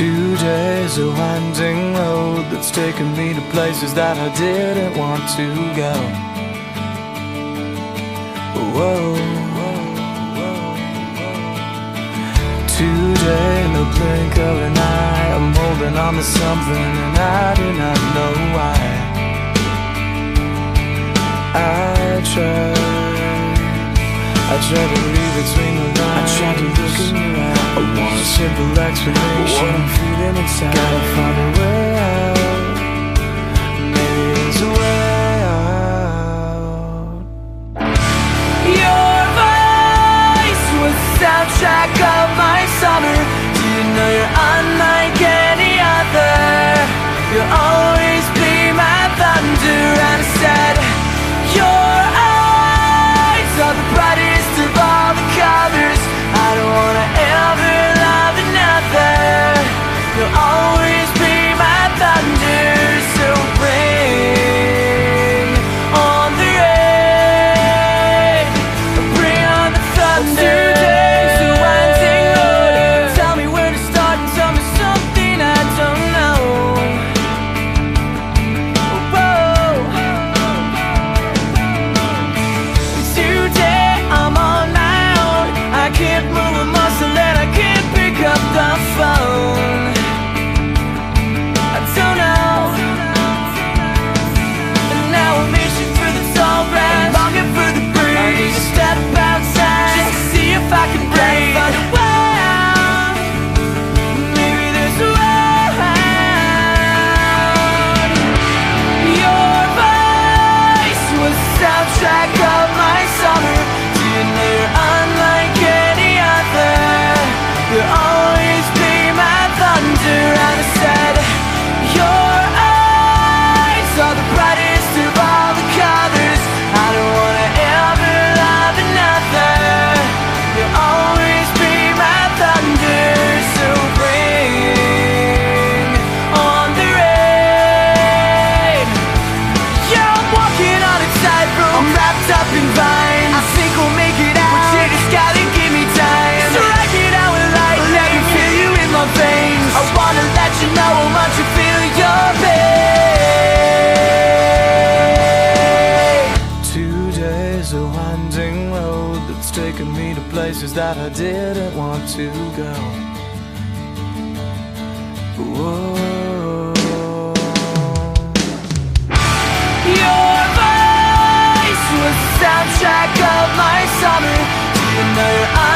Two days a winding road that's taken me to places that I didn't want to go. Whoa. Today, the blink of an eye, I'm holding on to something and I do not know why. I tried, I tried to read between the lines, I tried to look in your one simple explanation, I'm feeling inside. Gotta find a way. It's taken me to places that I didn't want to go. Whoa. Your voice was the soundtrack of my summer. Do you know